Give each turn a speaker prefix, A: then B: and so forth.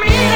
A: me.